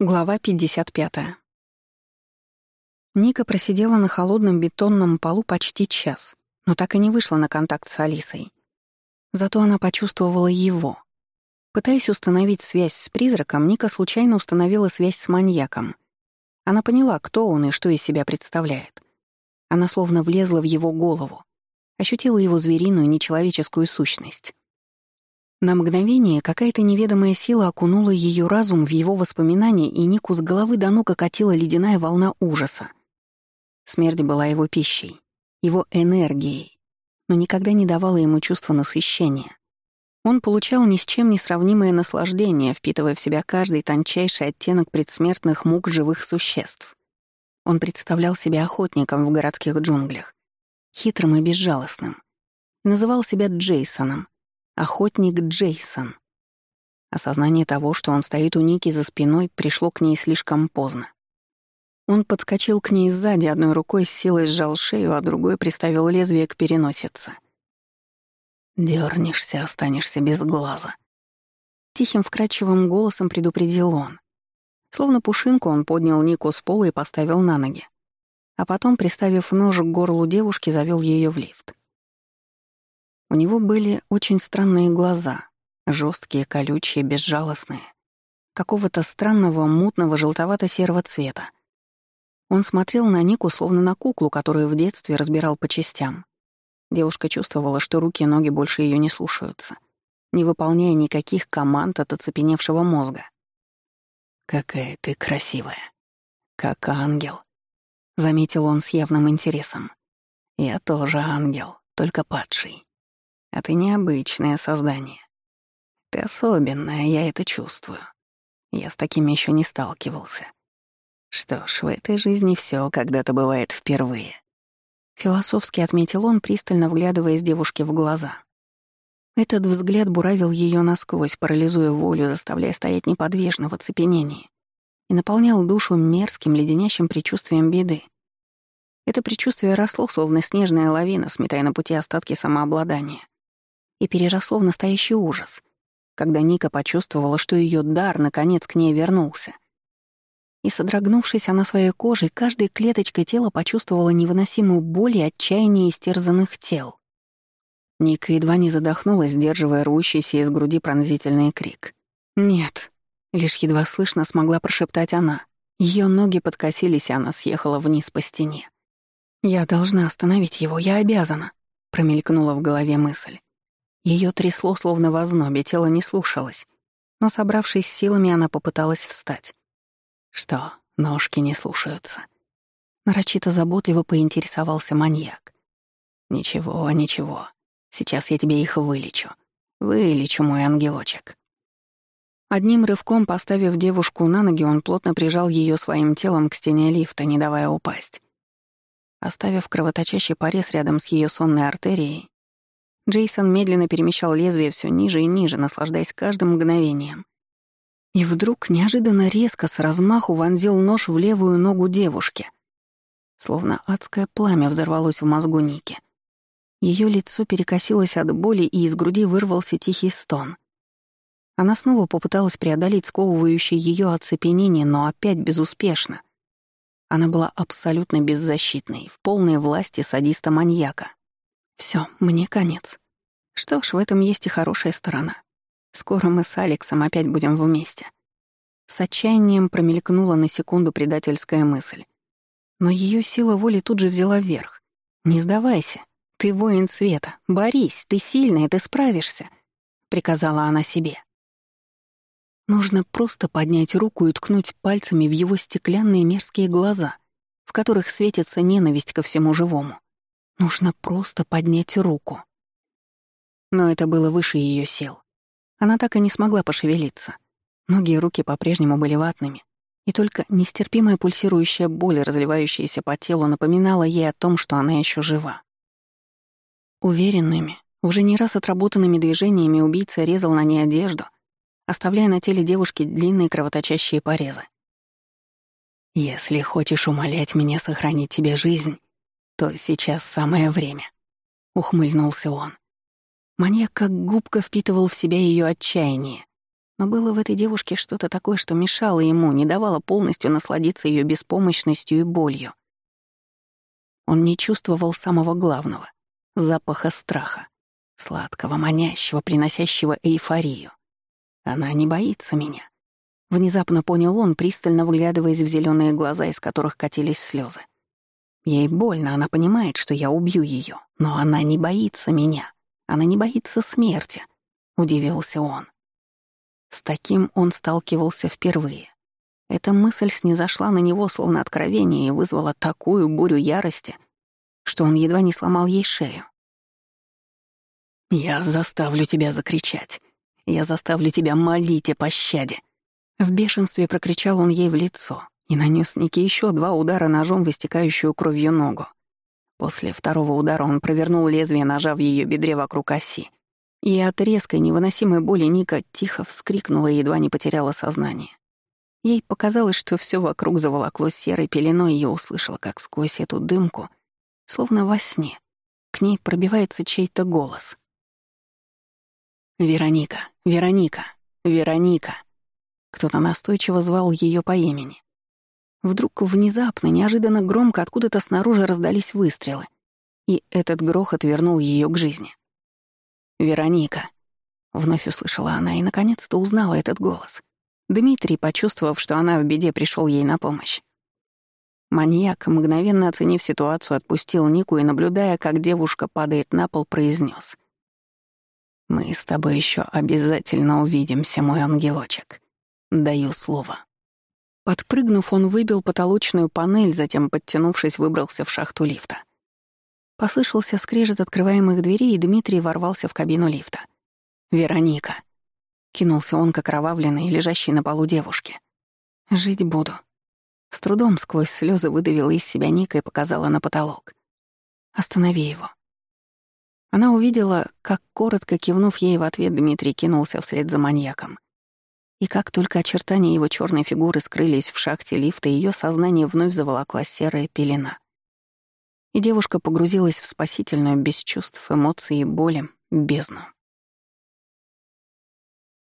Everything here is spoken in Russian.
Глава 55. Ника просидела на холодном бетонном полу почти час, но так и не вышла на контакт с Алисой. Зато она почувствовала его. Пытаясь установить связь с призраком, Ника случайно установила связь с маньяком. Она поняла, кто он и что из себя представляет. Она словно влезла в его голову, ощутила его звериную нечеловеческую сущность. На мгновение какая-то неведомая сила окунула ее разум в его воспоминания, и Нику с головы до ног окатила ледяная волна ужаса. Смерть была его пищей, его энергией, но никогда не давала ему чувства насыщения. Он получал ни с чем не сравнимое наслаждение, впитывая в себя каждый тончайший оттенок предсмертных мук живых существ. Он представлял себя охотником в городских джунглях, хитрым и безжалостным. Называл себя Джейсоном, Охотник Джейсон. Осознание того, что он стоит у Ники за спиной, пришло к ней слишком поздно. Он подскочил к ней сзади, одной рукой с силой сжал шею, а другой приставил лезвие к переносице. «Дёрнешься, останешься без глаза», — тихим вкрадчивым голосом предупредил он. Словно пушинку он поднял Нику с пола и поставил на ноги. А потом, приставив нож к горлу девушки, завёл её в лифт. У него были очень странные глаза, жесткие, колючие, безжалостные, какого-то странного мутного желтовато-серого цвета. Он смотрел на Нику словно на куклу, которую в детстве разбирал по частям. Девушка чувствовала, что руки и ноги больше ее не слушаются, не выполняя никаких команд от оцепеневшего мозга. «Какая ты красивая! Как ангел!» — заметил он с явным интересом. «Я тоже ангел, только падший. А ты необычное создание. Ты особенная, я это чувствую. Я с таким еще не сталкивался. Что ж, в этой жизни все когда-то бывает впервые. Философски отметил он, пристально вглядываясь девушке в глаза. Этот взгляд буравил ее насквозь, парализуя волю, заставляя стоять неподвижно в оцепенении, и наполнял душу мерзким, леденящим предчувствием беды. Это предчувствие росло, словно снежная лавина, сметая на пути остатки самообладания и переросла в настоящий ужас, когда Ника почувствовала, что ее дар наконец к ней вернулся. И, содрогнувшись, она своей кожей, каждой клеточкой тела почувствовала невыносимую боль и отчаяние истерзанных тел. Ника едва не задохнулась, сдерживая рвущийся из груди пронзительный крик. «Нет», — лишь едва слышно смогла прошептать она. Ее ноги подкосились, и она съехала вниз по стене. «Я должна остановить его, я обязана», — промелькнула в голове мысль. Ее трясло, словно в ознобе, тело не слушалось. Но, собравшись силами, она попыталась встать. Что, ножки не слушаются. Нарочито заботливо поинтересовался маньяк. «Ничего, ничего. Сейчас я тебе их вылечу. Вылечу, мой ангелочек». Одним рывком, поставив девушку на ноги, он плотно прижал ее своим телом к стене лифта, не давая упасть. Оставив кровоточащий порез рядом с ее сонной артерией, Джейсон медленно перемещал лезвие все ниже и ниже, наслаждаясь каждым мгновением. И вдруг неожиданно резко с размаху вонзил нож в левую ногу девушки. Словно адское пламя взорвалось в мозгу Ники. Ее лицо перекосилось от боли, и из груди вырвался тихий стон. Она снова попыталась преодолеть сковывающее ее оцепенение, но опять безуспешно. Она была абсолютно беззащитной, в полной власти садиста-маньяка. Все, мне конец. Что ж, в этом есть и хорошая сторона. Скоро мы с Алексом опять будем вместе. С отчаянием промелькнула на секунду предательская мысль. Но ее сила воли тут же взяла вверх. «Не сдавайся. Ты воин света. Борись, ты сильная, ты справишься», — приказала она себе. Нужно просто поднять руку и ткнуть пальцами в его стеклянные мерзкие глаза, в которых светится ненависть ко всему живому. Нужно просто поднять руку. Но это было выше ее сил. Она так и не смогла пошевелиться. Ноги и руки по-прежнему были ватными, и только нестерпимая пульсирующая боль, разливающаяся по телу, напоминала ей о том, что она еще жива. Уверенными, уже не раз отработанными движениями убийца резал на ней одежду, оставляя на теле девушки длинные кровоточащие порезы. «Если хочешь умолять меня сохранить тебе жизнь, то сейчас самое время», — ухмыльнулся он. Маньяк как губка впитывал в себя ее отчаяние. Но было в этой девушке что-то такое, что мешало ему, не давало полностью насладиться ее беспомощностью и болью. Он не чувствовал самого главного — запаха страха, сладкого, манящего, приносящего эйфорию. «Она не боится меня», — внезапно понял он, пристально выглядываясь в зеленые глаза, из которых катились слезы. Ей больно, она понимает, что я убью ее, но она не боится меня. Она не боится смерти», — удивился он. С таким он сталкивался впервые. Эта мысль снизошла на него словно откровение и вызвала такую бурю ярости, что он едва не сломал ей шею. «Я заставлю тебя закричать. Я заставлю тебя молить о пощаде!» В бешенстве прокричал он ей в лицо, и нанес Нике еще два удара ножом в истекающую кровью ногу. После второго удара он провернул лезвие ножа в ее бедре вокруг оси. И от резкой невыносимой боли Ника тихо вскрикнула и едва не потеряла сознание. Ей показалось, что все вокруг заволокло серой пеленой, и я услышала, как сквозь эту дымку, словно во сне, к ней пробивается чей-то голос. «Вероника! Вероника! Вероника!» Кто-то настойчиво звал ее по имени. Вдруг внезапно, неожиданно громко откуда-то снаружи раздались выстрелы. И этот грохот вернул ее к жизни. «Вероника!» — вновь услышала она и, наконец-то, узнала этот голос. Дмитрий, почувствовав, что она в беде, пришел ей на помощь. Маньяк, мгновенно оценив ситуацию, отпустил Нику и, наблюдая, как девушка падает на пол, произнес: «Мы с тобой еще обязательно увидимся, мой ангелочек. Даю слово». Подпрыгнув, он выбил потолочную панель, затем, подтянувшись, выбрался в шахту лифта. Послышался скрежет открываемых дверей, и Дмитрий ворвался в кабину лифта. «Вероника!» — кинулся он к окровавленной, лежащей на полу девушке. «Жить буду». С трудом сквозь слезы выдавила из себя Ника и показала на потолок. «Останови его». Она увидела, как, коротко кивнув ей в ответ, Дмитрий кинулся вслед за маньяком. И как только очертания его черной фигуры скрылись в шахте лифта, ее сознание вновь заволокла серая пелена. И девушка погрузилась в спасительную без чувств, эмоций и боли бездну.